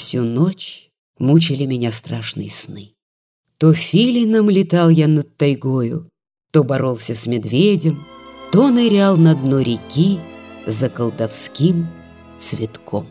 Всю ночь мучили меня страшные сны. То филином летал я над тайгою, То боролся с медведем, То нырял на дно реки За колдовским цветком.